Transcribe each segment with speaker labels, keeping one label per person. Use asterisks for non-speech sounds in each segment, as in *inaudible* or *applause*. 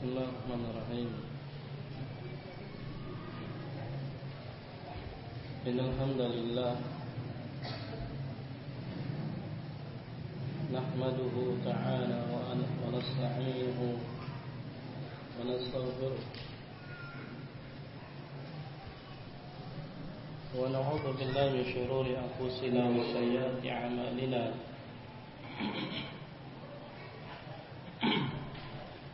Speaker 1: بسم الله الرحمن الرحيم. إن الحمد لله نحمده تعالى ونستعينه ونستغفره ونعوذ بالله من شرور أنفسنا وسيئات أعمالنا.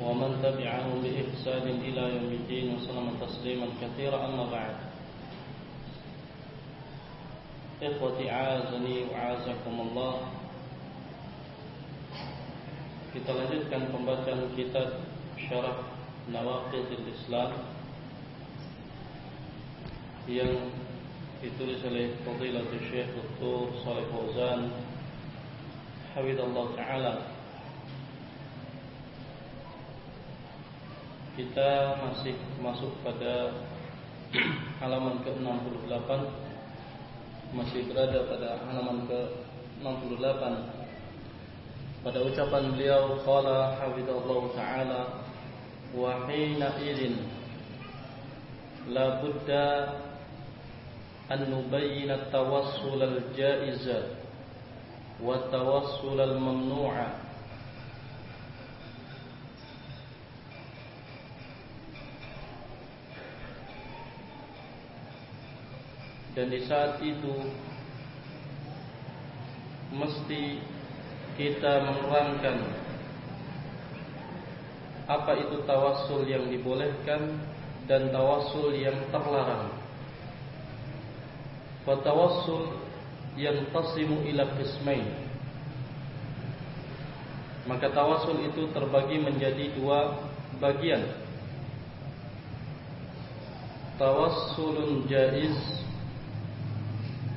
Speaker 1: ومن تبعهم بإحسان إلى يوم الدين وسلم تسليما كثيرا أما بعد إخوتي عازني وعازكم الله Kita lanjutkan pembacaan kitab Syarah Nawaqidil Islam yang ditulis oleh Fadilatul Syekh Dr. Salih Fauzan Hafizallah Ta'ala Kita masih masuk pada *clears throat* halaman ke-68. Masih berada pada halaman ke-68. Pada ucapan beliau qala hafizallahu taala wa hina idin la budda an nubayyana tawassul al-jaiza wa tawassul al-mamnu'a dan di saat itu mesti kita menerangkan apa itu tawassul yang dibolehkan dan tawassul yang terlarang. Fatawassul yang tasimu ila qismain. Maka tawassul itu terbagi menjadi dua bagian. Tawassulun jaiz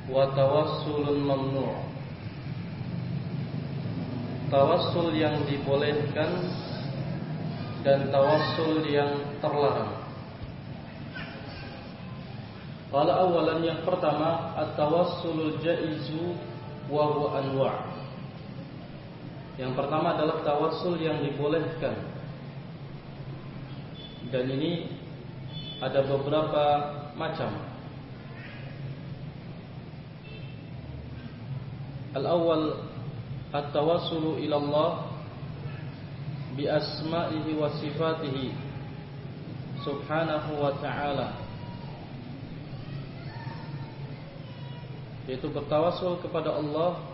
Speaker 1: wa tawassulun mamnu'. Tawassul yang dibolehkan dan tawassul yang terlarang. Kalau awalan yang pertama at-tawassulul jaizu wa huwa anwa'. Yang pertama adalah tawassul yang dibolehkan. Dan ini ada beberapa macam. Al-awwal at-tawassulu ila Allah bi asma'ihi wa sifatihi subhanahu wa ta'ala. Yaitu bertawassul kepada Allah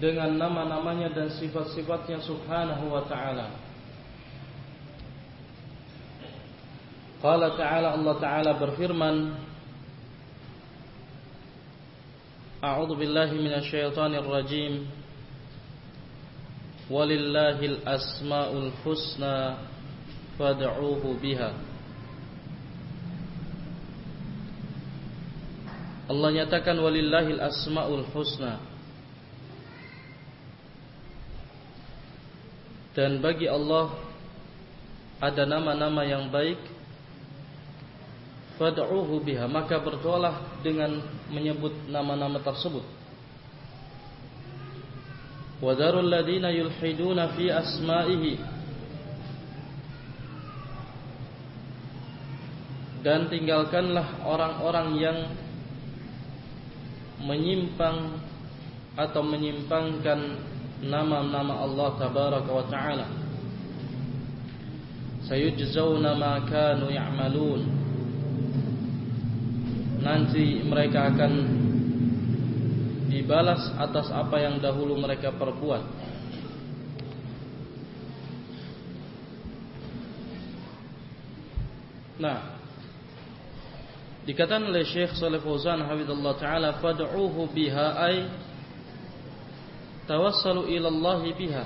Speaker 1: dengan nama-namanya dan sifat-sifatnya subhanahu wa ta'ala. Qala ta'ala Allah ta'ala berfirman A'udzu billahi minasyaitonir rajim. Walillahil asmaul husna fad'uuhu biha. Allah nyatakan walillahil asmaul husna. Dan bagi Allah ada nama-nama yang baik fad'uuhu biha maka berdoalah dengan menyebut nama-nama tersebut. Wadarul ladina yulhiduna fi asma'ihi. Dan tinggalkanlah orang-orang yang menyimpang atau menyimpangkan nama-nama Allah tabaraka wa taala. Sayujzauna ma kanu ya'malun nanti mereka akan dibalas atas apa yang dahulu mereka perbuat. Nah, dikatakan oleh Syekh Saleh Fauzan hafizallahu taala fad'uuhu biha ay tawassalu ila Allah biha.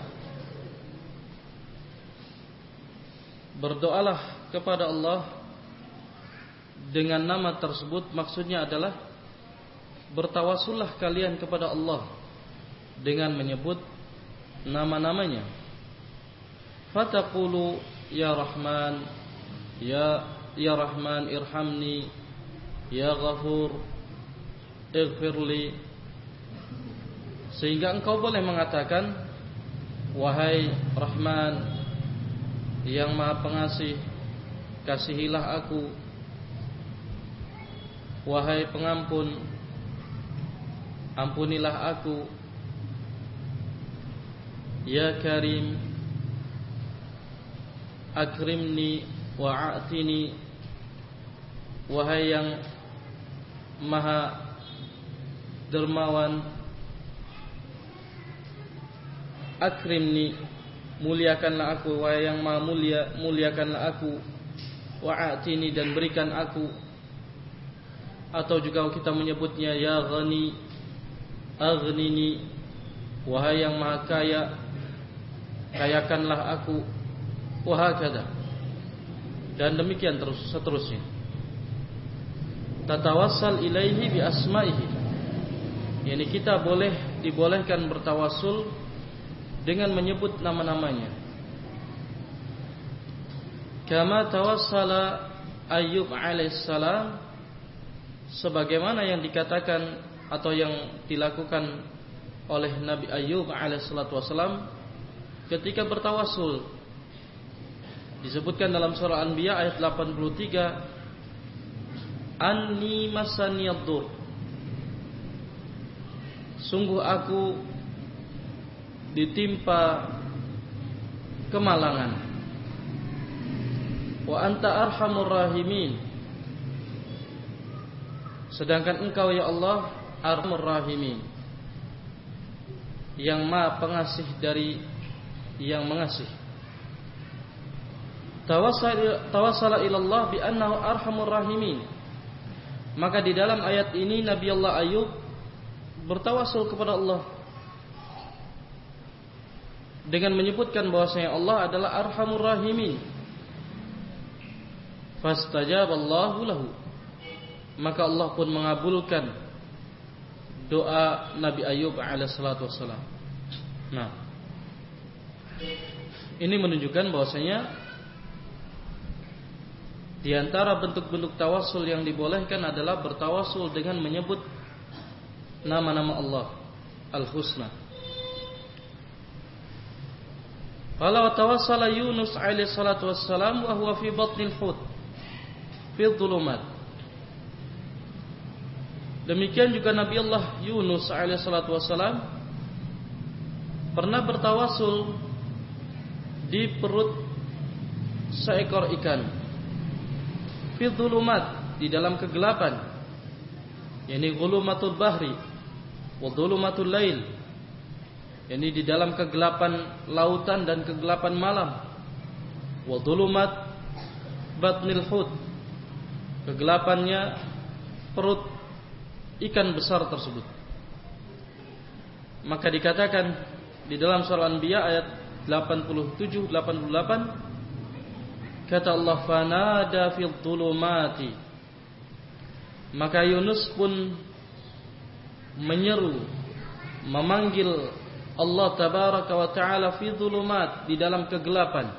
Speaker 1: Berdoalah kepada Allah dengan nama tersebut maksudnya adalah bertawasullah kalian kepada Allah dengan menyebut nama-namanya. Fataqulu ya Rahman ya ya Rahman irhamni ya Ghafur ighfirli sehingga engkau boleh mengatakan wahai Rahman yang Maha Pengasih kasihilah aku wahai pengampun ampunilah aku. Ya Karim akrimni wa'atini wahai yang maha dermawan akrimni muliakanlah aku. Wahai yang maha mulia muliakanlah aku. Wa'atini dan berikan aku atau juga kita menyebutnya ya ghani aghnini wahai yang maha kaya kayakanlah aku. Wahakada dan demikian terus seterusnya. Tatawassal ilaihi bi asma'ihi. Yani kita boleh dibolehkan bertawasul dengan menyebut nama-namanya. Kama tawassala Ayyub alaihissalam sebagaimana yang dikatakan atau yang dilakukan oleh Nabi Ayyub alaihissalam ketika bertawasul. Disebutkan dalam surah Anbiya ayat 83 Anni masaniyaddur Sungguh aku ditimpa kemalangan. Wa anta arhamur rahimin Sedangkan engkau ya Allah arhamur rahimin Yang maha pengasih dari yang mengasih tawassala ilallah bi annahu arhamur rahimin. Maka di dalam ayat ini Nabi Allah Ayub bertawasul kepada Allah dengan menyebutkan bahwasanya Allah adalah arhamur rahimin. Fastajaballahu lahu. Maka Allah pun mengabulkan doa Nabi Ayub alaihissalatu wassalam. Nah, ini menunjukkan bahwasanya di antara bentuk-bentuk tawasul yang dibolehkan adalah bertawasul dengan menyebut nama-nama Allah Al-Husna. Kalau tawassala Yunus alaihi salatu wassalam wa huwa fi batnil hut fi dhulumat. Demikian juga Nabi Allah Yunus alaihi salatu wassalam pernah bertawasul di perut seekor ikan fi dhulumat di dalam kegelapan yakni ghulumatul bahri wa dhulumatul lail yakni di dalam kegelapan lautan dan kegelapan malam wa dhulumat batnil hut kegelapannya perut ikan besar tersebut maka dikatakan di dalam surah Anbiya ayat 87 88 Kata Allah fanada fil dhulumati. Maka Yunus pun menyeru memanggil Allah tabaraka wa taala fi dhulumat di dalam kegelapan.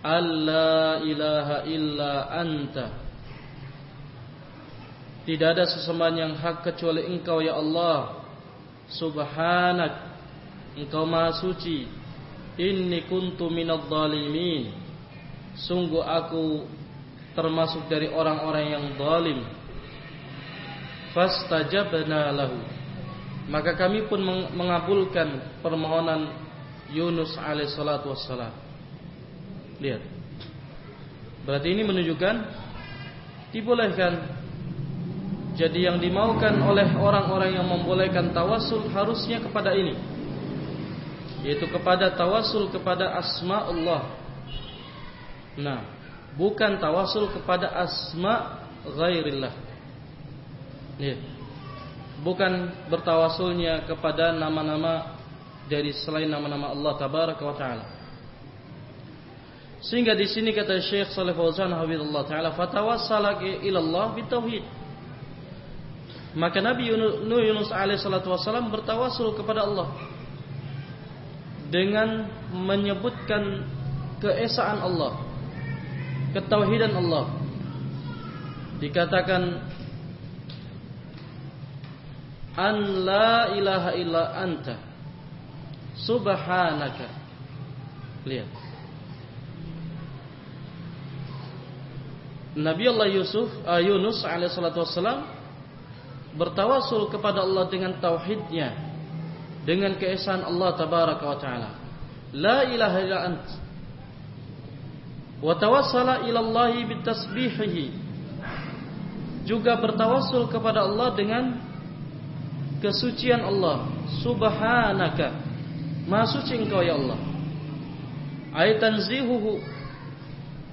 Speaker 1: Allah ilaha illa anta. Tidak ada sesembahan yang hak kecuali Engkau ya Allah. Subhanak. Engkau Maha suci. Inni kuntu minadh dhalimin. Sungguh aku termasuk dari orang-orang yang zalim. Fastajabna lahu. Maka kami pun mengabulkan permohonan Yunus alaihissalatu wassalam. Lihat. Berarti ini menunjukkan dibolehkan. Jadi yang dimaukan oleh orang-orang yang membolehkan tawasul harusnya kepada ini. Yaitu kepada tawasul kepada asma Allah Nah, bukan tawasul kepada asma ghairillah. Ya. Bukan bertawasulnya kepada nama-nama dari selain nama-nama Allah tabaraka wa taala. Sehingga di sini kata Syekh Saleh Fauzan hafizallahu taala fatawassala ila Allah bitauhid. Maka Nabi Yunus alaihi salatu wasallam bertawasul kepada Allah dengan menyebutkan keesaan Allah, ketauhidan Allah. Dikatakan an la ilaha illa anta subhanaka. Lihat. Nabi Allah Yusuf uh, Yunus alaihissalatu wassalam bertawasul kepada Allah dengan tauhidnya dengan keesaan Allah tabaraka wa taala. La ilaha illa ant. Wa tawassala ila Allah bitasbihihi. Juga bertawasul kepada Allah dengan kesucian Allah. Subhanaka. Maha suci engkau ya Allah. Ay tanzihuhu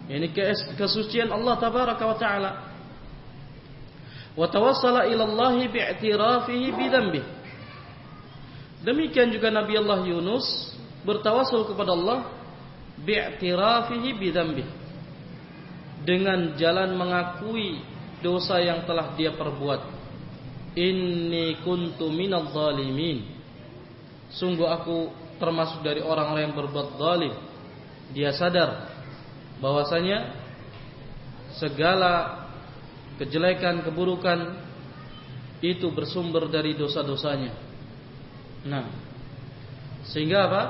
Speaker 1: ini kesucian Allah tabaraka wa taala wa tawassala ila Allah bi'tirafihi bi demikian juga Nabi Allah Yunus bertawasul kepada Allah bi'tirafihi bi dengan jalan mengakui dosa yang telah dia perbuat. Inni kuntu minadh zalimin. Sungguh aku termasuk dari orang-orang yang berbuat zalim. Dia sadar bahwasanya segala kejelekan, keburukan itu bersumber dari dosa-dosanya. Nah, sehingga apa?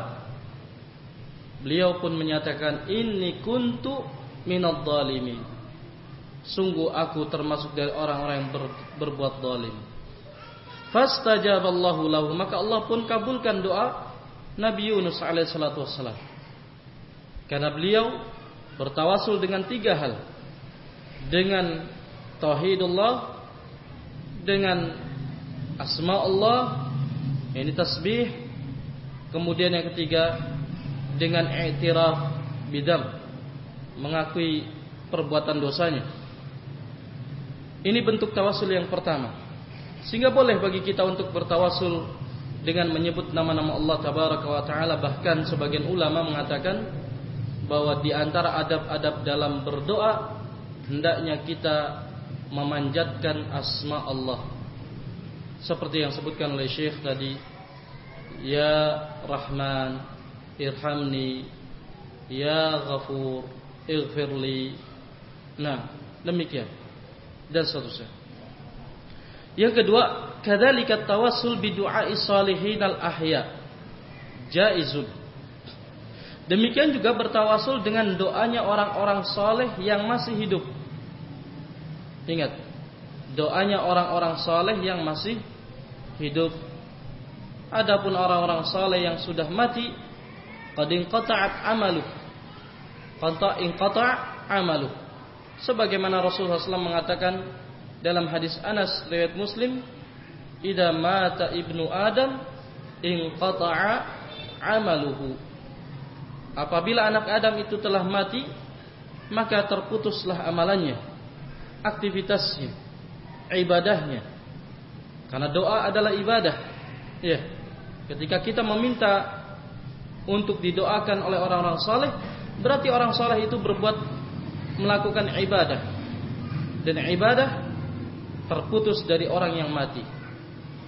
Speaker 1: Beliau pun menyatakan ini kuntu minadh dhalimin. Sungguh aku termasuk dari orang-orang yang ber, berbuat zalim. Fastajaballahu lahu, maka Allah pun kabulkan doa Nabi Yunus alaihi salatu wassalam. Karena beliau bertawasul dengan tiga hal. Dengan tauhidullah, dengan asma Allah, ini tasbih. Kemudian yang ketiga dengan i'tiraf bidam, mengakui perbuatan dosanya. Ini bentuk tawasul yang pertama. Sehingga boleh bagi kita untuk bertawasul dengan menyebut nama-nama Allah tabaraka wa taala bahkan sebagian ulama mengatakan bahwa di antara adab-adab dalam berdoa hendaknya kita memanjatkan asma Allah. Seperti yang sebutkan oleh Syekh tadi, Ya Rahman, irhamni, Ya Ghafur, ighfirli. Nah, demikian. Dan seterusnya. Yang kedua, kadzalika tawassul bi du'a'i salihin al-ahya. Jaizun Demikian juga bertawasul dengan doanya orang-orang soleh yang masih hidup. Ingat, doanya orang-orang soleh yang masih hidup. Adapun orang-orang soleh yang sudah mati, qad inqata'at amalu. Qad inqata' amalu. Sebagaimana Rasulullah SAW mengatakan dalam hadis Anas riwayat Muslim, "Idza mata ibnu Adam inqata'a amaluhu." Apabila anak Adam itu telah mati, maka terputuslah amalannya, aktivitasnya, ibadahnya. Karena doa adalah ibadah. Ya. Ketika kita meminta untuk didoakan oleh orang-orang saleh, berarti orang saleh itu berbuat melakukan ibadah. Dan ibadah terputus dari orang yang mati.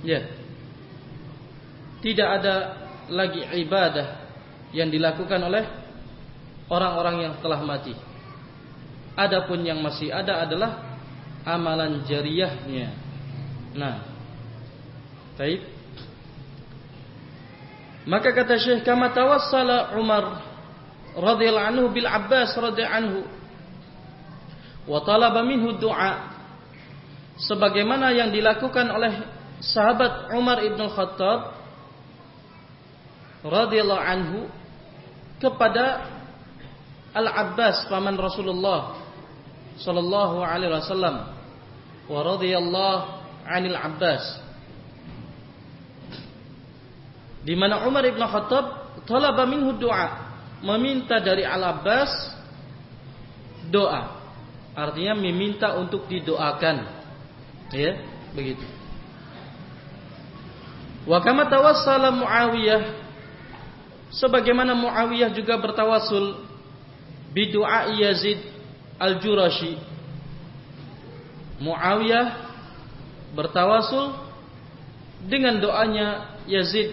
Speaker 1: Ya. Tidak ada lagi ibadah yang dilakukan oleh orang-orang yang telah mati. Adapun yang masih ada adalah amalan jariahnya. Nah, baik. Maka kata Syekh kama tawassala Umar radhiyallahu anhu bil Abbas radhiyallahu anhu wa talaba minhu du'a sebagaimana yang dilakukan oleh sahabat Umar ibn Khattab radhiyallahu anhu kepada Al-Abbas paman Rasulullah sallallahu alaihi wasallam wa radhiyallahu 'anil Abbas. Di mana Umar bin Khattab talaba minhu doa meminta dari Al-Abbas doa. Artinya meminta untuk didoakan. Ya begitu. Wa kama tawassala Muawiyah sebagaimana Muawiyah juga bertawasul bidu'a Yazid al-Jurashi. Muawiyah bertawasul dengan doanya Yazid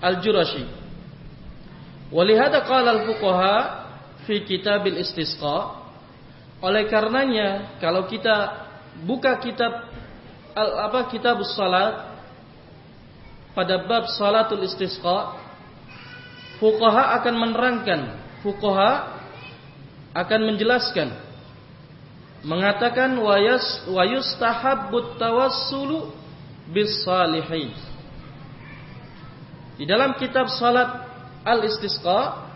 Speaker 1: al-Jurashi. Walihada qala al-fuqaha fi kitabil istisqa. Oleh karenanya kalau kita buka kitab al apa kitab salat pada bab salatul istisqa fuqaha akan menerangkan fuqaha akan menjelaskan mengatakan wayas wayustahabbut tawassulu bis salihin di dalam kitab salat al istisqa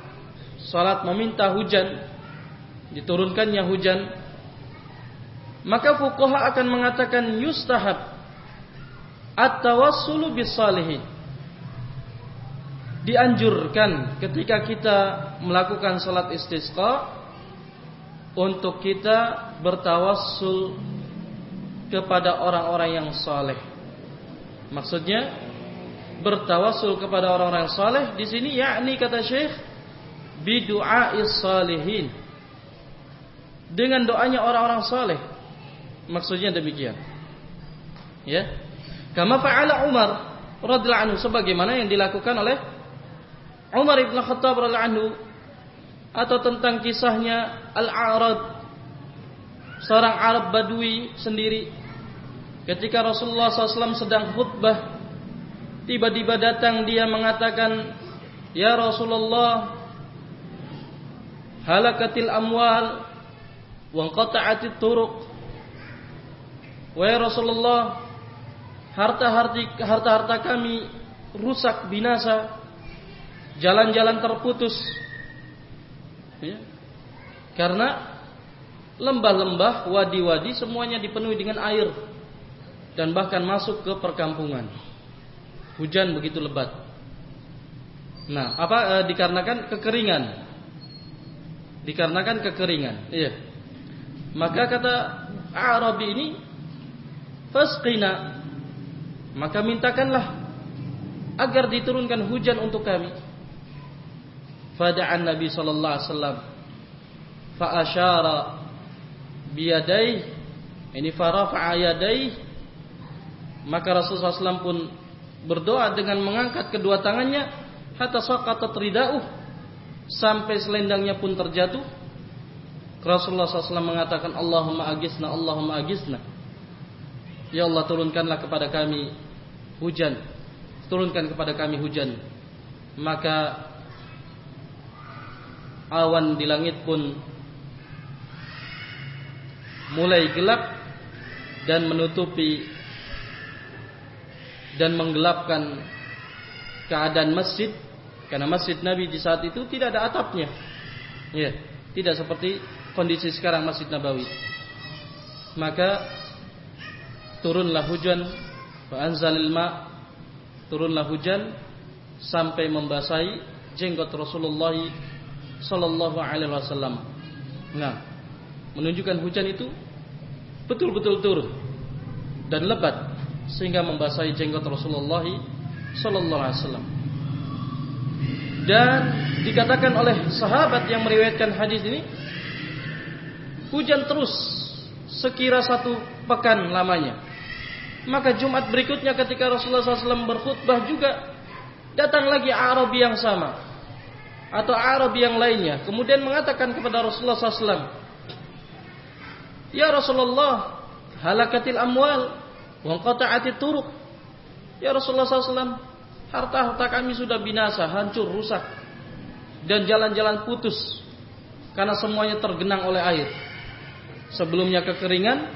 Speaker 1: salat meminta hujan diturunkannya hujan maka fuqaha akan mengatakan yustahab at-tawassulu bis salihin dianjurkan ketika kita melakukan salat istisqa untuk kita bertawassul kepada orang-orang yang saleh. Maksudnya bertawassul kepada orang-orang yang saleh di sini yakni kata Syekh bidu'ais salihin. Dengan doanya orang-orang saleh. Maksudnya demikian. Ya. Kama fa'ala Umar radhiyallahu anhu sebagaimana yang dilakukan oleh Umar ibn Khattab radhiyallahu anhu atau tentang kisahnya Al-A'rad seorang Arab Badui sendiri ketika Rasulullah SAW sedang khutbah tiba-tiba datang dia mengatakan Ya Rasulullah halakatil amwal wa qata'atit turuq Wahai Rasulullah harta-harta harta-harta kami rusak binasa jalan-jalan terputus. Ya. Karena lembah-lembah, wadi-wadi semuanya dipenuhi dengan air dan bahkan masuk ke perkampungan. Hujan begitu lebat. Nah, apa e, dikarenakan kekeringan. Dikarenakan kekeringan. Iya. Maka kata Arabi ini fasqina maka mintakanlah agar diturunkan hujan untuk kami fada'an Nabi sallallahu alaihi wasallam. Fa asyara biyadai ini farafa'a maka Rasulullah SAW pun berdoa dengan mengangkat kedua tangannya hatta saqatat rida'uh sampai selendangnya pun terjatuh. Rasulullah SAW mengatakan Allahumma agisna Allahumma agisna. Ya Allah turunkanlah kepada kami hujan. Turunkan kepada kami hujan. Maka awan di langit pun mulai gelap dan menutupi dan menggelapkan keadaan masjid karena masjid Nabi di saat itu tidak ada atapnya. Ya, tidak seperti kondisi sekarang Masjid Nabawi. Maka turunlah hujan, ma, turunlah hujan sampai membasahi jenggot Rasulullah Sallallahu Alaihi Wasallam. Nah, menunjukkan hujan itu betul-betul turun dan lebat sehingga membasahi jenggot Rasulullah Sallallahu Alaihi Wasallam. Dan dikatakan oleh sahabat yang meriwayatkan hadis ini, hujan terus sekira satu pekan lamanya. Maka Jumat berikutnya ketika Rasulullah SAW berkhutbah juga datang lagi Arabi yang sama atau Arab yang lainnya. Kemudian mengatakan kepada Rasulullah SAW Ya Rasulullah halakatil amwal wa qata'atit turuq. Ya Rasulullah SAW harta-harta kami sudah binasa hancur rusak dan jalan-jalan putus karena semuanya tergenang oleh air. Sebelumnya kekeringan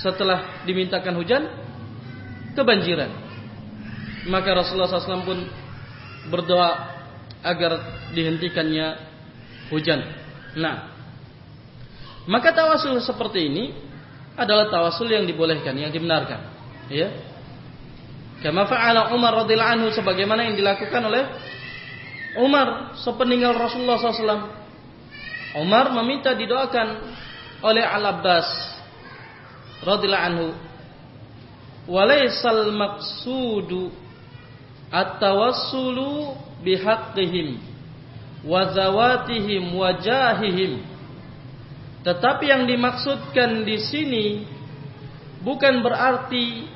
Speaker 1: setelah dimintakan hujan kebanjiran. Maka Rasulullah SAW pun berdoa agar dihentikannya hujan. Nah, maka tawasul seperti ini adalah tawasul yang dibolehkan, yang dibenarkan. Ya. Kama fa'ala Umar radhiyallahu anhu sebagaimana yang dilakukan oleh Umar sepeninggal Rasulullah SAW. Umar meminta didoakan oleh Al-Abbas radhiyallahu anhu. Walaisal maqsudu at-tawassulu bihaqqihim wa zawatihim wa jahihim. Tetapi yang dimaksudkan di sini bukan berarti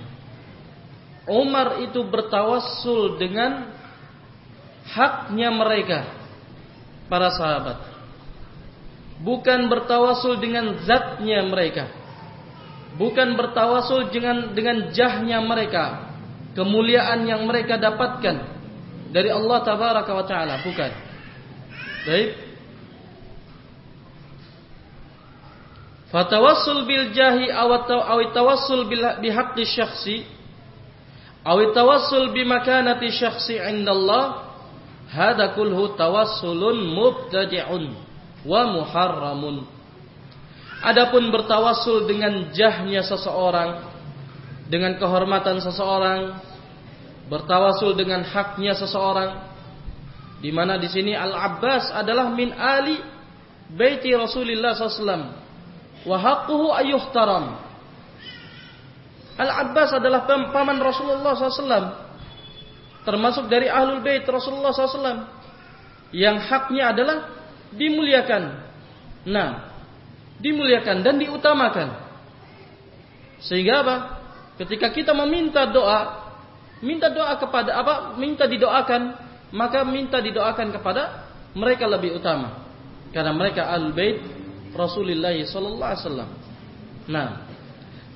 Speaker 1: Umar itu bertawassul dengan haknya mereka para sahabat. Bukan bertawasul dengan zatnya mereka. Bukan bertawasul dengan dengan jahnya mereka. Kemuliaan yang mereka dapatkan dari Allah tabaraka wa taala, bukan. Baik. Fatawassul bil jahi aw tawassul bihaqqi syakhsi aw tawassul bi makanati syakhsi 'inda Allah Hada kulhu tawassulun mubtadi'un wa muharramun. Adapun bertawassul dengan jahnya seseorang, dengan kehormatan seseorang, bertawassul dengan haknya seseorang, di mana di sini Al Abbas adalah min ali baiti Rasulullah SAW. Wa haqquhu ayyuhtaram. Al Abbas adalah paman Rasulullah SAW termasuk dari ahlul bait Rasulullah SAW yang haknya adalah dimuliakan. Nah, dimuliakan dan diutamakan. Sehingga apa? Ketika kita meminta doa, minta doa kepada apa? Minta didoakan, maka minta didoakan kepada mereka lebih utama. Karena mereka ahlul bait Rasulullah sallallahu alaihi wasallam. Nah,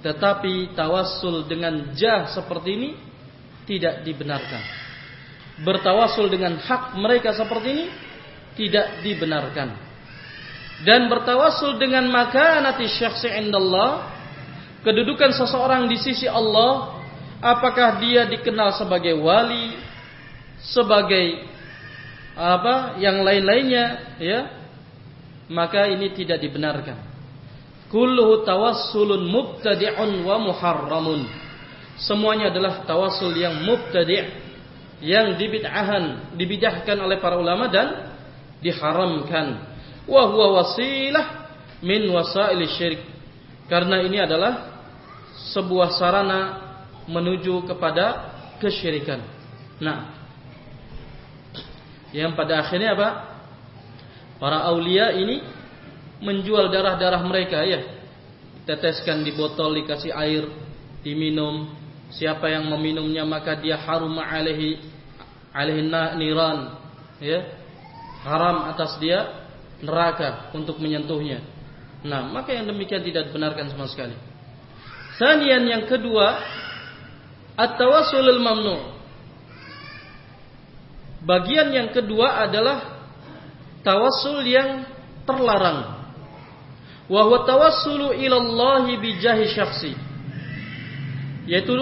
Speaker 1: tetapi tawassul dengan jah seperti ini tidak dibenarkan bertawasul dengan hak mereka seperti ini tidak dibenarkan. Dan bertawasul dengan makanati syakhsi indallah, kedudukan seseorang di sisi Allah, apakah dia dikenal sebagai wali, sebagai apa yang lain-lainnya, ya, maka ini tidak dibenarkan. Kulluhu tawassulun mubtadi'un wa muharramun. Semuanya adalah tawassul yang mubtadi' yang dibid'ahan, dibidahkan oleh para ulama dan diharamkan. Wa huwa wasilah min wasail syirik. Karena ini adalah sebuah sarana menuju kepada kesyirikan. Nah, yang pada akhirnya apa? Para aulia ini menjual darah-darah mereka ya. Teteskan di botol, dikasih air, diminum. Siapa yang meminumnya maka dia harum alaihi alaihi niran ya haram atas dia neraka untuk menyentuhnya nah maka yang demikian tidak dibenarkan sama sekali Sanian yang kedua at-tawassulul mamnu bagian yang kedua adalah tawassul yang terlarang wa huwa tawassulu ila Allah bi jahi syakhsi yaitu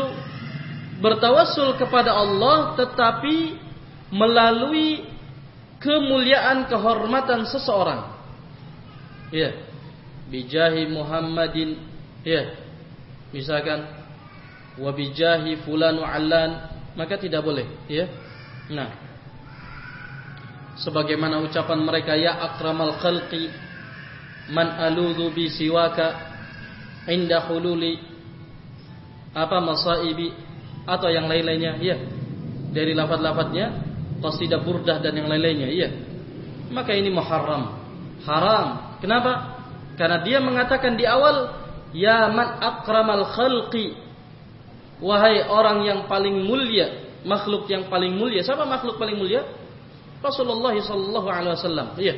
Speaker 1: bertawassul kepada Allah tetapi melalui kemuliaan kehormatan seseorang. Ya. Bijahi Muhammadin ya. Misalkan wa bijahi fulan wa allan. Maka tidak boleh ya. Nah. Sebagaimana ucapan mereka ya akramal khalqi man aludhu bi siwaka inda hululi apa masaibi atau yang lain-lainnya. Iya. Dari lafaz-lafaznya qasidah burdah dan yang lain-lainnya. Iya. Maka ini muharram. Haram. Kenapa? Karena dia mengatakan di awal ya man akramal khalqi wahai orang yang paling mulia makhluk yang paling mulia siapa makhluk paling mulia Rasulullah sallallahu alaihi wasallam iya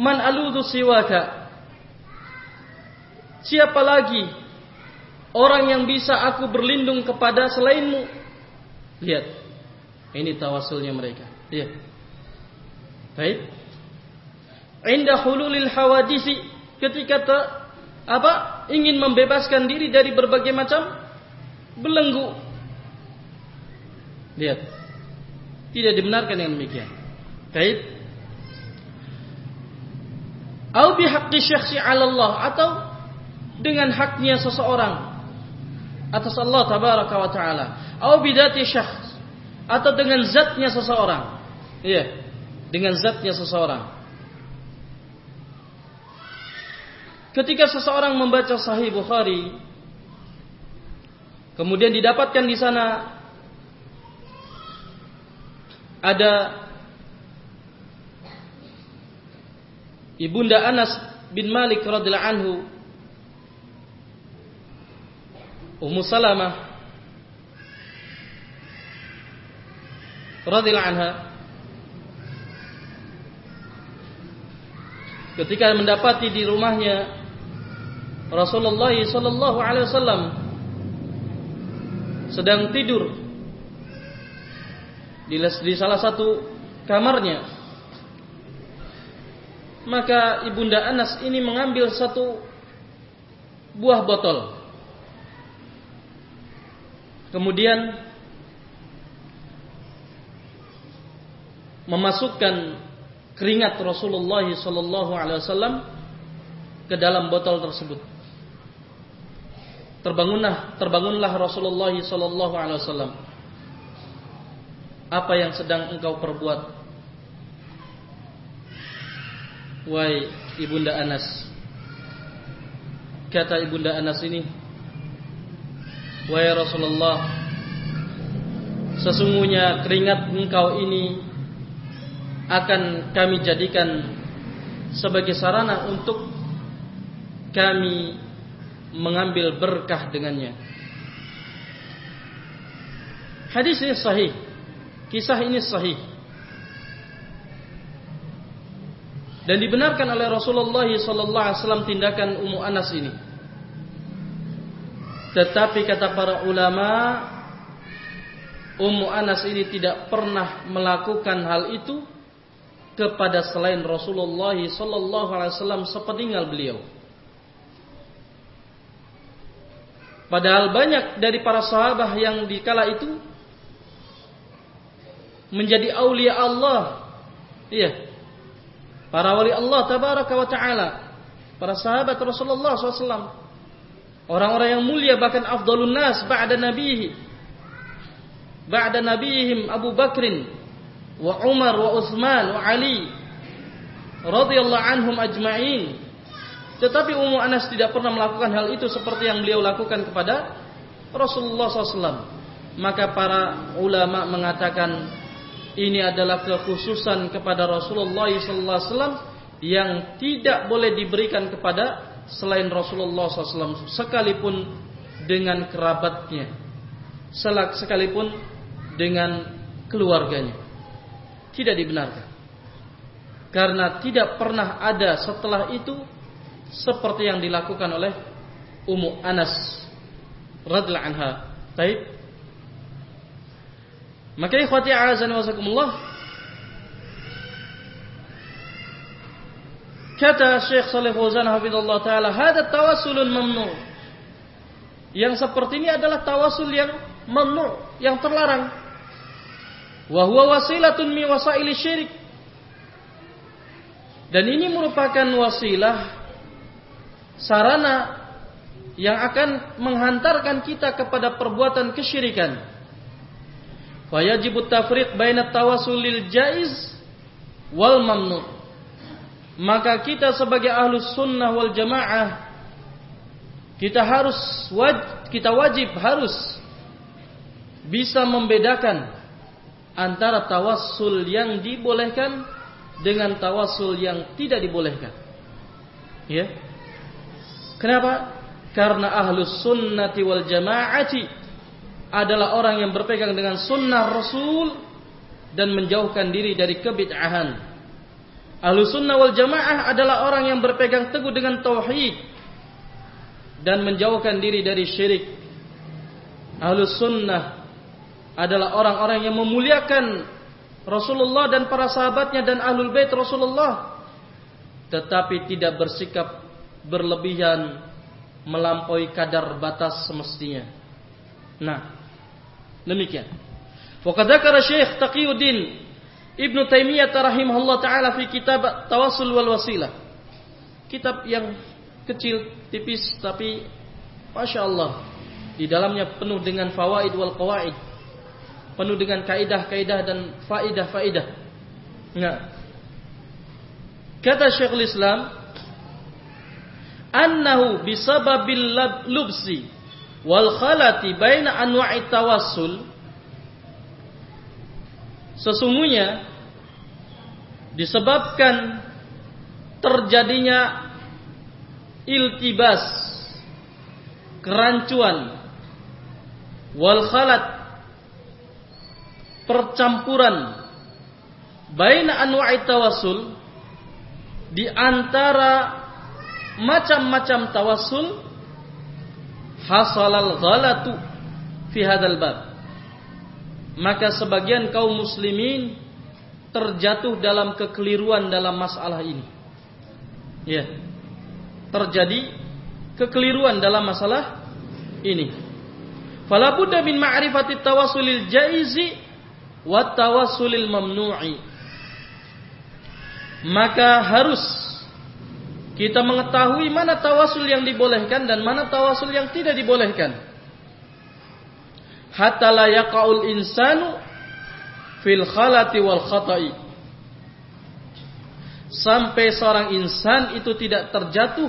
Speaker 1: man aludhu siwaka siapa lagi orang yang bisa aku berlindung kepada selainmu. Lihat. Ini tawasulnya mereka. Lihat. Baik. Inda hululil hawadisi ketika te, apa ingin membebaskan diri dari berbagai macam belenggu. Lihat. Tidak dibenarkan yang demikian. Baik. Au bihaqqi syakhsi 'ala Allah atau dengan haknya seseorang atas Allah tabaraka wa taala atau bidati syakhs atau dengan zatnya seseorang iya dengan zatnya seseorang ketika seseorang membaca sahih Bukhari kemudian didapatkan di sana ada ibunda Anas bin Malik radhiyallahu anhu Ummu Salamah radhiyallahu anha ketika mendapati di rumahnya Rasulullah sallallahu alaihi wasallam sedang tidur. Di, salah satu kamarnya. Maka ibunda Anas ini mengambil satu buah botol. Kemudian memasukkan keringat Rasulullah sallallahu alaihi wasallam ke dalam botol tersebut. Terbangunlah terbangunlah Rasulullah sallallahu alaihi wasallam. Apa yang sedang engkau perbuat? Wahai Ibunda Anas. Kata Ibunda Anas ini, Wahai Rasulullah, sesungguhnya keringat engkau ini akan kami jadikan sebagai sarana untuk kami mengambil berkah dengannya. Hadis ini sahih. Kisah ini sahih. Dan dibenarkan oleh Rasulullah wasallam tindakan Ummu Anas ini. Tetapi kata para ulama Ummu Anas ini tidak pernah melakukan hal itu kepada selain Rasulullah sallallahu alaihi sepeninggal beliau. Padahal banyak dari para sahabat yang di kala itu menjadi aulia Allah. Iya. Para wali Allah tabaraka wa taala. Para sahabat Rasulullah SAW. Orang-orang yang mulia bahkan afdalun nas ba'da nabihi. Ba'da nabihim Abu Bakrin wa Umar wa Utsman wa Ali radhiyallahu anhum ajma'in. Tetapi Ummu Anas tidak pernah melakukan hal itu seperti yang beliau lakukan kepada Rasulullah SAW. Maka para ulama mengatakan ini adalah kekhususan kepada Rasulullah SAW yang tidak boleh diberikan kepada selain Rasulullah SAW sekalipun dengan kerabatnya, sekalipun dengan keluarganya tidak dibenarkan. Karena tidak pernah ada setelah itu seperti yang dilakukan oleh Ummu Anas radhiyallahu anha. Baik. Maka ikhwati a'azani wasakumullah Kata Syekh Saleh Fauzan hafizallahu taala, "Hada tawassulun mamnu." Yang seperti ini adalah tawasul yang mamnu, yang terlarang. Wahwa wasilatun mi wasaili syirik. Dan ini merupakan wasilah sarana yang akan menghantarkan kita kepada perbuatan kesyirikan. Fayajibu tafriq baina tawasulil jaiz wal mamnu. Maka kita sebagai ahlus sunnah wal jamaah kita harus waj, kita wajib harus bisa membedakan antara tawassul yang dibolehkan dengan tawassul yang tidak dibolehkan. Ya. Kenapa? Karena ahlus sunnati wal jamaati adalah orang yang berpegang dengan sunnah Rasul dan menjauhkan diri dari kebid'ahan. Ahlus sunnah wal jamaah adalah orang yang berpegang teguh dengan tauhid dan menjauhkan diri dari syirik. Ahlus sunnah adalah orang-orang yang memuliakan Rasulullah dan para sahabatnya dan ahlul bait Rasulullah tetapi tidak bersikap berlebihan melampaui kadar batas semestinya. Nah, demikian. Wa kadzakara Syekh Taqiyuddin Ibnu Taimiyah rahimahullah taala fi kitab Tawassul wal Wasilah. Kitab yang kecil, tipis tapi Masya Allah di dalamnya penuh dengan fawaid wal qawaid penuh dengan kaidah-kaidah dan faidah-faidah. Nah. Kata Syekhul Islam, annahu bisababil lubsi wal khalati baina anwa'i tawassul. Sesungguhnya disebabkan terjadinya iltibas kerancuan wal khalat percampuran baina anwa'i tawassul di antara macam-macam tawassul hasalal ghalatu fi hadzal bab. Maka sebagian kaum muslimin terjatuh dalam kekeliruan dalam masalah ini. Ya. Terjadi kekeliruan dalam masalah ini. Fala budda min ma'rifati tawassulil jaizi wa tawassulil mamnu'i. Maka harus kita mengetahui mana tawasul yang dibolehkan dan mana tawasul yang tidak dibolehkan. Hatta la yaqaul insanu fil khalati wal khata'i. Sampai seorang insan itu tidak terjatuh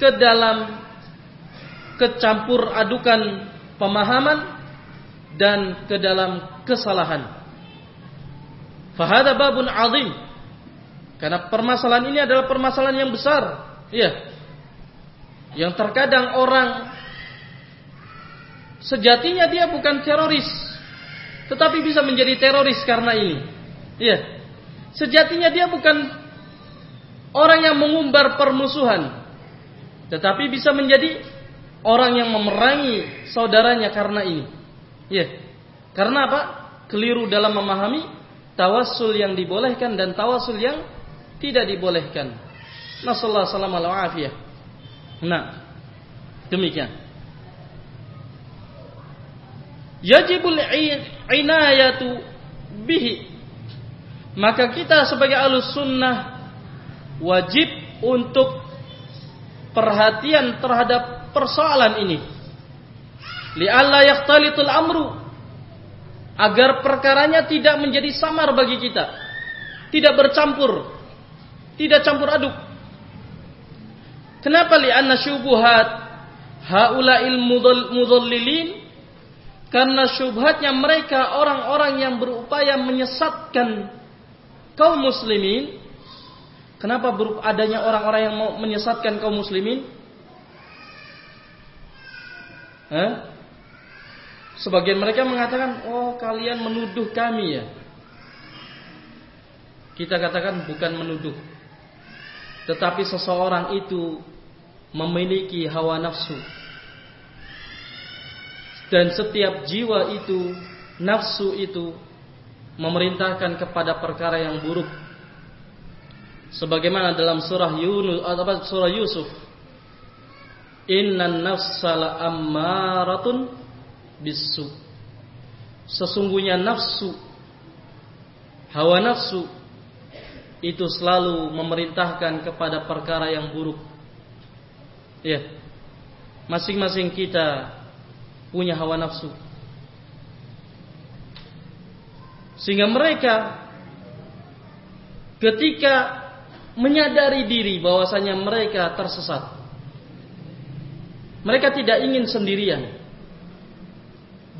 Speaker 1: ke dalam kecampur adukan pemahaman dan ke dalam kesalahan. Fahada babun azim karena permasalahan ini adalah permasalahan yang besar. Iya. Yang terkadang orang sejatinya dia bukan teroris, tetapi bisa menjadi teroris karena ini. Iya. Sejatinya dia bukan orang yang mengumbar permusuhan, tetapi bisa menjadi orang yang memerangi saudaranya karena ini. Iya. Karena apa? Keliru dalam memahami tawassul yang dibolehkan dan tawassul yang tidak dibolehkan. Nasallahu salam afiyah. Nah, demikian. Yajibul inayatu bihi. Maka kita sebagai alus sunnah wajib untuk perhatian terhadap persoalan ini. Li'alla yahtalitul amru agar perkaranya tidak menjadi samar bagi kita. Tidak bercampur tidak campur aduk. Kenapa li'anna syubuhat haula'il mudallilin? Karena syubhatnya mereka orang-orang yang berupaya menyesatkan kaum muslimin. Kenapa adanya orang-orang yang mau menyesatkan kaum muslimin? Hah? Sebagian mereka mengatakan, oh kalian menuduh kami ya. Kita katakan bukan menuduh. Tetapi seseorang itu memiliki hawa nafsu. Dan setiap jiwa itu, nafsu itu memerintahkan kepada perkara yang buruk. Sebagaimana dalam surah Yunus atau surah Yusuf, Innan nafsala ammaratun bisu. Sesungguhnya nafsu, hawa nafsu itu selalu memerintahkan kepada perkara yang buruk. Ya. Masing-masing kita punya hawa nafsu. Sehingga mereka ketika menyadari diri bahwasanya mereka tersesat. Mereka tidak ingin sendirian.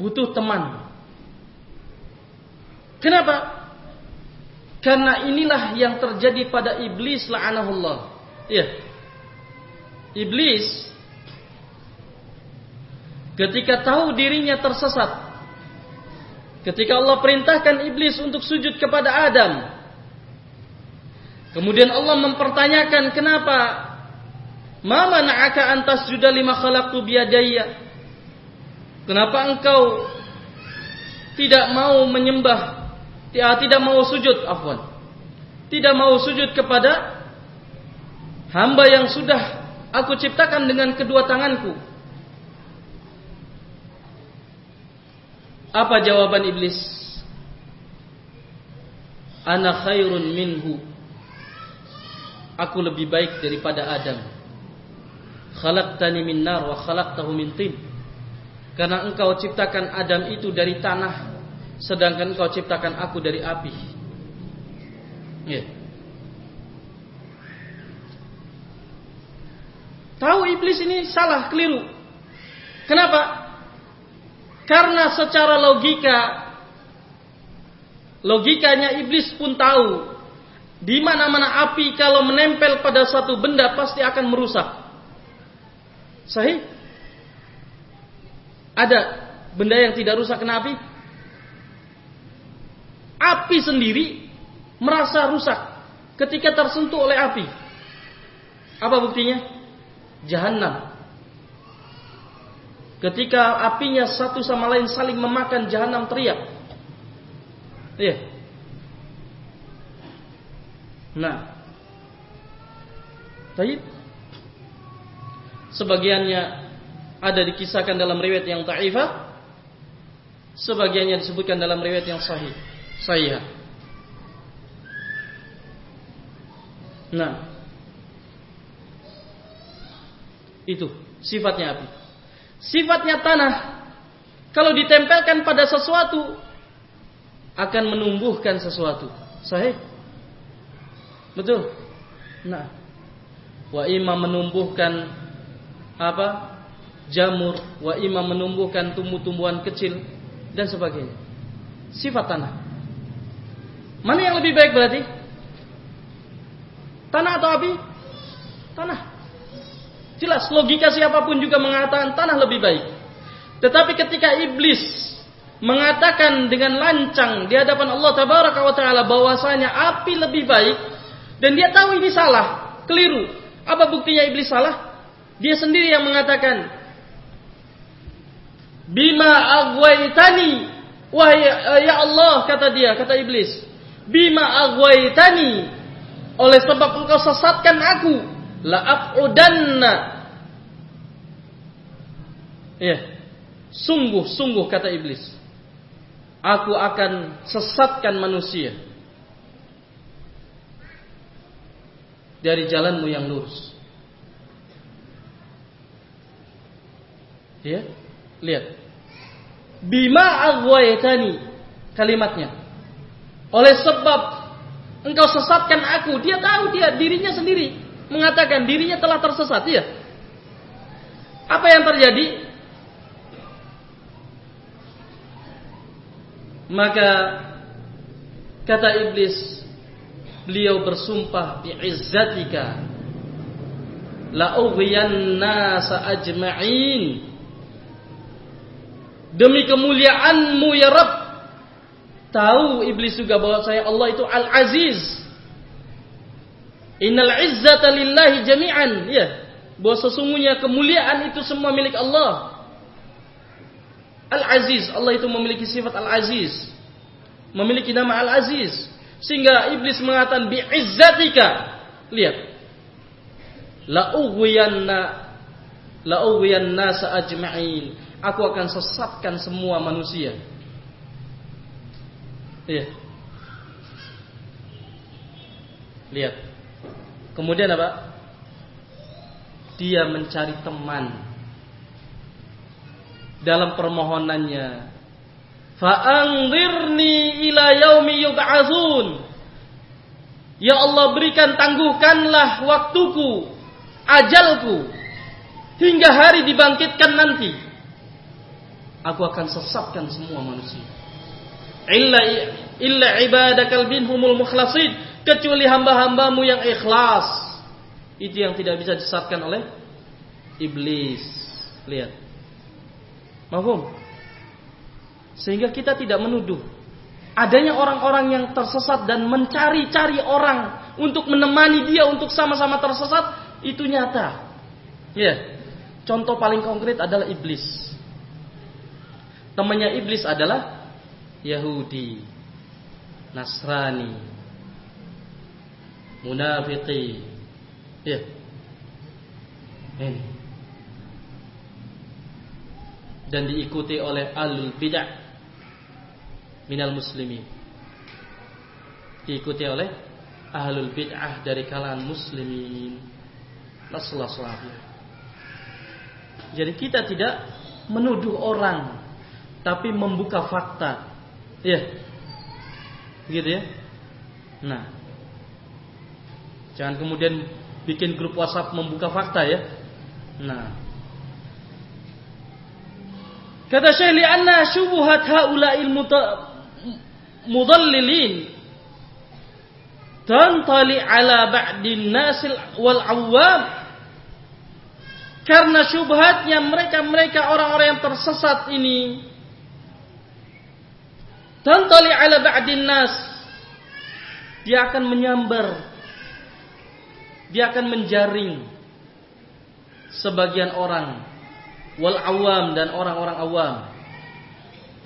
Speaker 1: Butuh teman. Kenapa? Karena inilah yang terjadi pada iblis la'anahullah. Iya. Iblis ketika tahu dirinya tersesat. Ketika Allah perintahkan iblis untuk sujud kepada Adam. Kemudian Allah mempertanyakan kenapa Ma mana'aka antas juda lima khalaqtu biyadayya? Kenapa engkau tidak mau menyembah tidak mau sujud afwan. Tidak mau sujud kepada hamba yang sudah aku ciptakan dengan kedua tanganku. Apa jawaban iblis? Ana khairun minhu. Aku lebih baik daripada Adam. Khalaqtani min nar wa khalaqtahu min tin. Karena engkau ciptakan Adam itu dari tanah sedangkan kau ciptakan aku dari api. Ya. Tahu iblis ini salah, keliru. Kenapa? Karena secara logika logikanya iblis pun tahu Di mana-mana api kalau menempel pada satu benda pasti akan merusak. Sahih? Ada benda yang tidak rusak kena api? Api sendiri merasa rusak ketika tersentuh oleh api. Apa buktinya? Jahanam. Ketika apinya satu sama lain saling memakan, jahanam teriak. Iya. Nah. Baik. Sebagiannya ada dikisahkan dalam riwayat yang ta'ifah. Sebagiannya disebutkan dalam riwayat yang sahih. Sahih. Nah. Itu sifatnya api. Sifatnya tanah. Kalau ditempelkan pada sesuatu akan menumbuhkan sesuatu. Sahih? Betul? Nah. Wa imam menumbuhkan apa? Jamur, wa imam menumbuhkan tumbuh-tumbuhan kecil dan sebagainya. Sifat tanah. Mana yang lebih baik berarti? Tanah atau api? Tanah. Jelas logika siapa pun juga mengatakan tanah lebih baik. Tetapi ketika iblis mengatakan dengan lancang di hadapan Allah tabaraka wa taala bahwasanya api lebih baik dan dia tahu ini salah, keliru. Apa buktinya iblis salah? Dia sendiri yang mengatakan Bima agwaitani wahai ya Allah kata dia, kata iblis. Bima agwaitani oleh sebab engkau sesatkan aku. La aqudanna ya. Sungguh sungguh kata iblis. Aku akan sesatkan manusia. Dari jalanmu yang lurus. Ya. Lihat. Bima aghwaytani. Kalimatnya oleh sebab Engkau sesatkan aku. Dia tahu dia dirinya sendiri mengatakan dirinya telah tersesat. Ya. Apa yang terjadi? Maka kata iblis, beliau bersumpah bi'izzatika la nasa ajma'in demi kemuliaanmu ya Rabb Tahu iblis juga bahwa saya Allah itu Al-Aziz. Innal izzata lillahi jami'an. Ya. Bahwa sesungguhnya kemuliaan itu semua milik Allah. Al-Aziz. Allah itu memiliki sifat Al-Aziz. Memiliki nama Al-Aziz. Sehingga iblis mengatakan bi'izzatika. Lihat. La'ughwiyanna la'ughwiyanna sa'ajma'in. Aku akan sesatkan semua manusia. Iya. Lihat. Kemudian apa? Dia mencari teman dalam permohonannya. Fa'anzirni ila yaumi yub'atsun. Ya Allah berikan tangguhkanlah waktuku, ajalku hingga hari dibangkitkan nanti. Aku akan sesatkan semua manusia illa illa ibadakal minhumul mukhlasin. Kecuali hamba-hambamu yang ikhlas. Itu yang tidak bisa disesatkan oleh iblis. Lihat. Mahfum sehingga kita tidak menuduh. Adanya orang-orang yang tersesat dan mencari-cari orang untuk menemani dia untuk sama-sama tersesat itu nyata. Ya. Contoh paling konkret adalah iblis. Temannya iblis adalah Yahudi, Nasrani, munafiki. Ya. Ini. Dan diikuti oleh alul bidah minal muslimin. Diikuti oleh ahlul bid'ah dari kalangan muslimin. Nasallahu Jadi kita tidak menuduh orang tapi membuka fakta Iya. Begitu ya. Nah. Jangan kemudian bikin grup WhatsApp membuka fakta ya. Nah. Kata Syekh li'anna syubuhat haula'il mudallilin tantali ala ba'din nasil wal awam karena syubhatnya mereka-mereka orang-orang yang tersesat ini tantali ala ba'din nas. Dia akan menyambar. Dia akan menjaring sebagian orang. Wal awam dan orang-orang awam.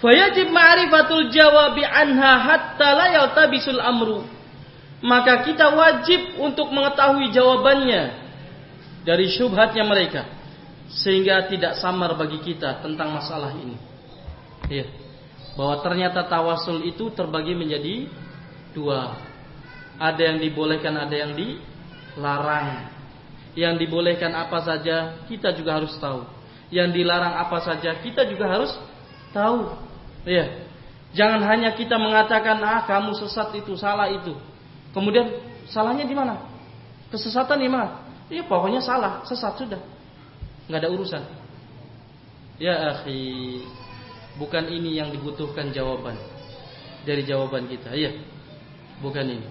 Speaker 1: Fayajib ma'rifatul jawabi anha hatta la yaltabisul amru. Maka kita wajib untuk mengetahui jawabannya dari syubhatnya mereka. Sehingga tidak samar bagi kita tentang masalah ini. Ya. Bahwa ternyata tawasul itu terbagi menjadi dua. Ada yang dibolehkan, ada yang dilarang. Yang dibolehkan apa saja kita juga harus tahu. Yang dilarang apa saja kita juga harus tahu. Ya. Jangan hanya kita mengatakan ah kamu sesat itu, salah itu. Kemudian salahnya di mana? Kesesatan di mana? Ya pokoknya salah, sesat sudah. Nggak ada urusan. Ya akhi, bukan ini yang dibutuhkan jawaban dari jawaban kita. Ya, bukan ini.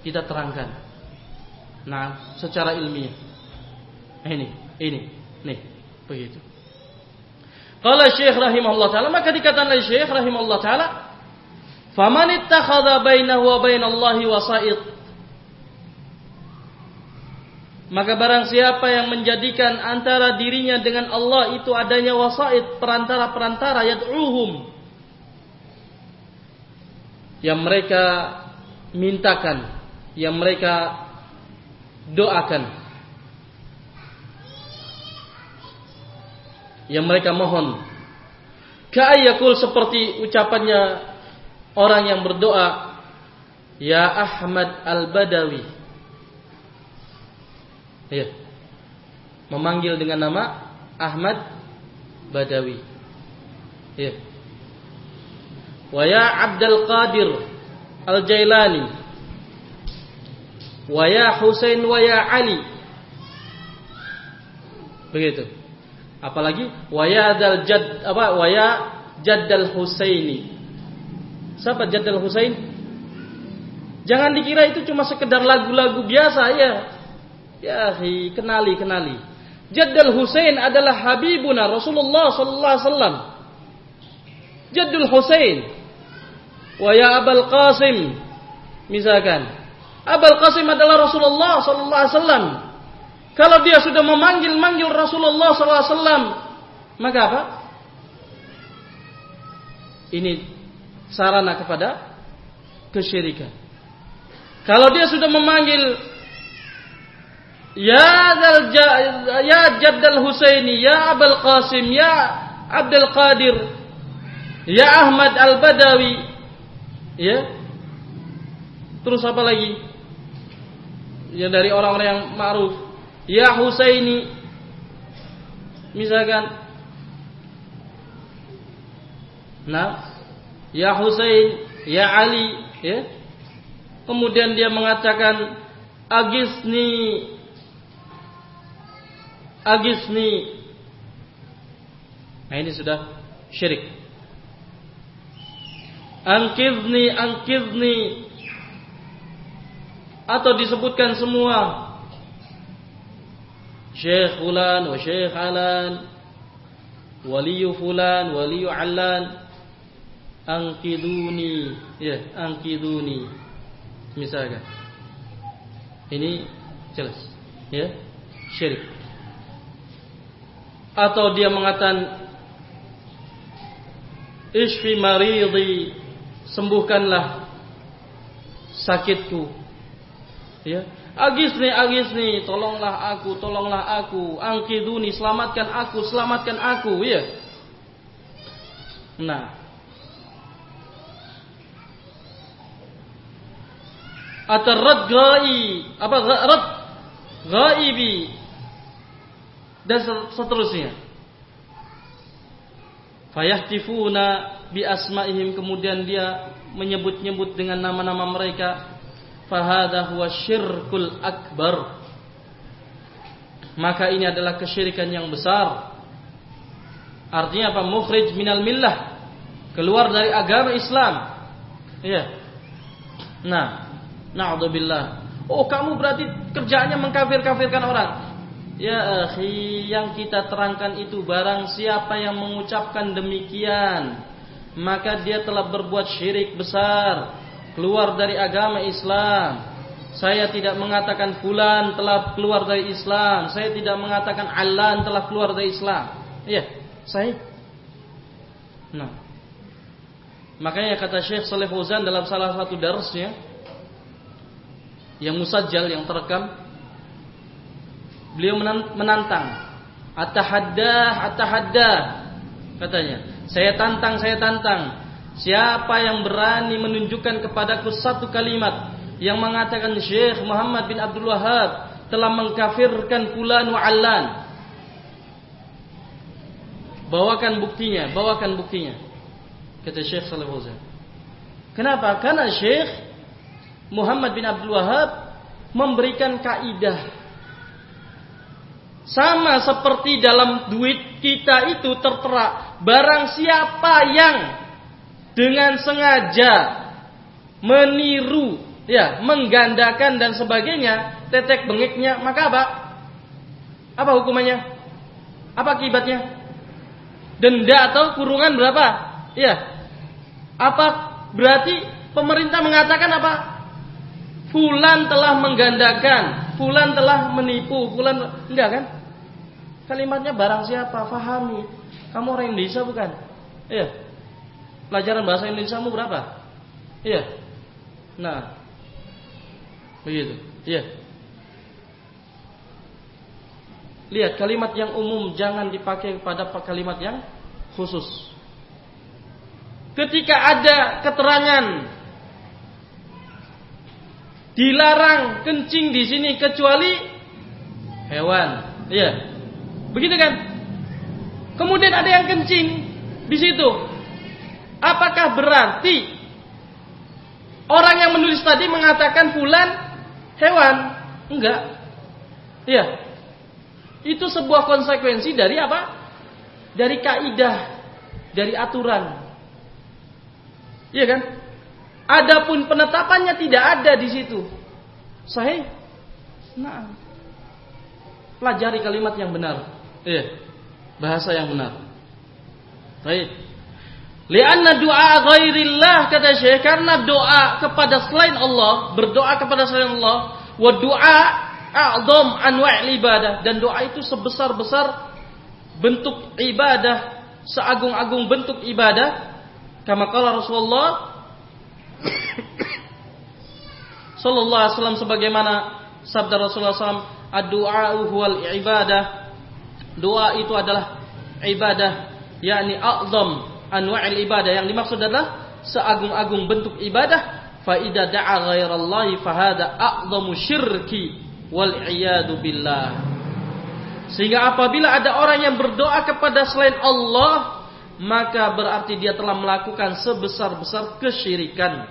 Speaker 1: Kita terangkan. Nah, secara ilmiah. Ini, ini, nih, begitu. Kalau Syekh rahimahullah taala maka dikatakan oleh Syekh rahimahullah taala Faman ittakhadha bainahu wa bainallahi wasa'id maka barang siapa yang menjadikan antara dirinya dengan Allah itu adanya wasaid perantara-perantara yad'uhum yang mereka mintakan, yang mereka doakan. Yang mereka mohon. Ka'ayyakul seperti ucapannya orang yang berdoa Ya Ahmad Al-Badawi ya memanggil dengan nama Ahmad Badawi. Ya wa ya Abdul Qadir Al-Jailani. Wa ya Husain wa ya Ali. Begitu. Apalagi wa ya Dal Jad apa wa ya Jaddal Husaini. Siapa Jaddal Husain? Jangan dikira itu cuma sekedar lagu-lagu biasa ya. Ya, kenali kenali. Jaddal Husain adalah habibuna Rasulullah sallallahu alaihi wasallam. Jaddul Husain. Wa ya Abul Qasim. Misalkan, Abul Qasim adalah Rasulullah sallallahu alaihi wasallam. Kalau dia sudah memanggil-manggil Rasulullah sallallahu alaihi wasallam, maka apa? Ini sarana kepada kesyirikan. Kalau dia sudah memanggil Ya Zal Ya Jaddal Husaini, Ya Abul Qasim, Ya Abdul Qadir, Ya Ahmad Al-Badawi, ya. Terus apa lagi? Ya dari orang-orang yang ma'ruf. Ya Husaini. Misalkan. Nah, ya Husain, ya Ali, ya. Kemudian dia mengatakan agisni agisni. Nah ini sudah syirik. Angkizni, angkizni. Atau disebutkan semua. Syekh Fulan, wa Syekh Alan, Waliyu Fulan, Waliyu Alan angkiduni ya angkiduni misalkan ini jelas ya syirik atau dia mengatakan isfi maridi sembuhkanlah sakitku. Ya. Agisni agisni tolonglah aku tolonglah aku angkiduni selamatkan aku selamatkan aku. Ya. Nah. Atau rad gai apa rad ghaibi dan seterusnya. Fayahtifuna bi asma'ihim. Kemudian dia menyebut-nyebut dengan nama-nama mereka. Fahada huwa syirkul akbar. Maka ini adalah kesyirikan yang besar. Artinya apa? Mukhrij minal millah. Keluar dari agama Islam. Ya nah. Na'udzubillah. Oh, kamu berarti kerjaannya mengkafir-kafirkan orang. Ya akhi, yang kita terangkan itu barang siapa yang mengucapkan demikian, maka dia telah berbuat syirik besar, keluar dari agama Islam. Saya tidak mengatakan fulan telah keluar dari Islam. Saya tidak mengatakan alan telah keluar dari Islam. Iya, saya. Nah. Makanya kata Syekh Saleh Fauzan dalam salah satu darusnya yang musajjal yang terekam beliau menantang. At-tahaddah at-tahaddah katanya. Saya tantang saya tantang. Siapa yang berani menunjukkan kepadaku satu kalimat yang mengatakan Syekh Muhammad bin Abdul Wahab telah mengkafirkan fulan wa allan. Bawakan buktinya bawakan buktinya kata Syekh Saleh kenapa? Karena Syekh Muhammad bin Abdul Wahab memberikan kaidah sama seperti dalam duit kita itu tertera. Barang siapa yang dengan sengaja meniru ya menggandakan dan sebagainya tetek bengiknya maka apa? Apa hukumannya? Apa akibatnya? Denda atau kurungan berapa? Ya apa? Berarti pemerintah mengatakan apa? Fulan telah menggandakan fulan telah menipu fulan enggak kan Kalimatnya barang siapa? Fahami. Kamu orang Indonesia bukan? Iya. Pelajaran bahasa Indonesia mu berapa? Iya. Nah. Begitu. Iya. Lihat kalimat yang umum jangan dipakai pada kalimat yang khusus. Ketika ada keterangan dilarang kencing di sini kecuali hewan. Iya. Begitu kan? Kemudian ada yang kencing di situ. Apakah berarti orang yang menulis tadi mengatakan fulan hewan? Enggak. Iya. Itu sebuah konsekuensi dari apa? Dari kaidah, dari aturan. Iya kan? Adapun penetapannya tidak ada di situ. Sahih? Nah. Pelajari kalimat yang benar. Iya. Bahasa yang benar. Baik. Lianna doa ghairillah kata Syekh karena doa kepada selain Allah, berdoa kepada selain Allah, wa doa a'dham anwa' ibadah dan doa itu sebesar-besar bentuk ibadah, seagung-agung bentuk ibadah. Kama kala Rasulullah *coughs* sallallahu alaihi wasallam sebagaimana sabda Rasulullah SAW, "Ad-du'a huwal ibadah." Doa itu adalah ibadah yakni a'zam anwa'il ibadah. Yang dimaksud adalah seagung-agung bentuk ibadah. Fa idza da'a ghairallahi fahada a'zamu syirki wal iyadu billah. Sehingga apabila ada orang yang berdoa kepada selain Allah maka berarti dia telah melakukan sebesar-besar kesyirikan.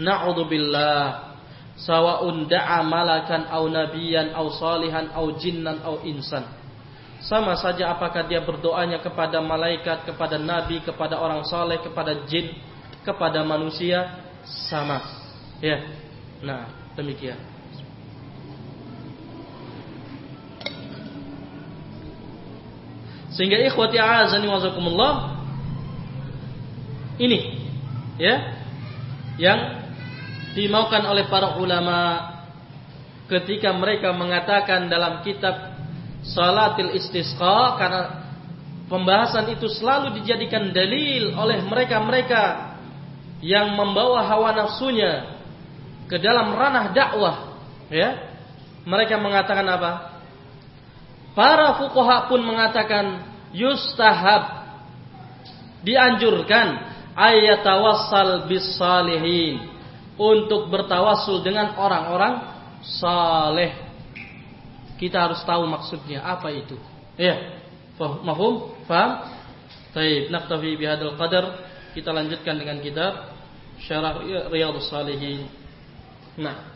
Speaker 1: Na'udzubillah sawa'un da'a malakan au nabiyan au salihan au jinnan au insan sama saja apakah dia berdoanya kepada malaikat, kepada nabi, kepada orang saleh, kepada jin, kepada manusia, sama. Ya. Nah, demikian. Sehingga ikhwati azani wazakumullah ini ya yang dimaukan oleh para ulama ketika mereka mengatakan dalam kitab salatil istisqa karena pembahasan itu selalu dijadikan dalil oleh mereka-mereka yang membawa hawa nafsunya ke dalam ranah dakwah ya. Mereka mengatakan apa? Para fuqaha pun mengatakan yustahab. Dianjurkan ayatawassal bis salihin untuk bertawassul dengan orang-orang saleh kita harus tahu maksudnya apa itu. Ya. Mahfum? Faham? Baik, naktafi bihadzal qadar. Kita lanjutkan dengan kitab Syarah Riyadhus Shalihin. Nah,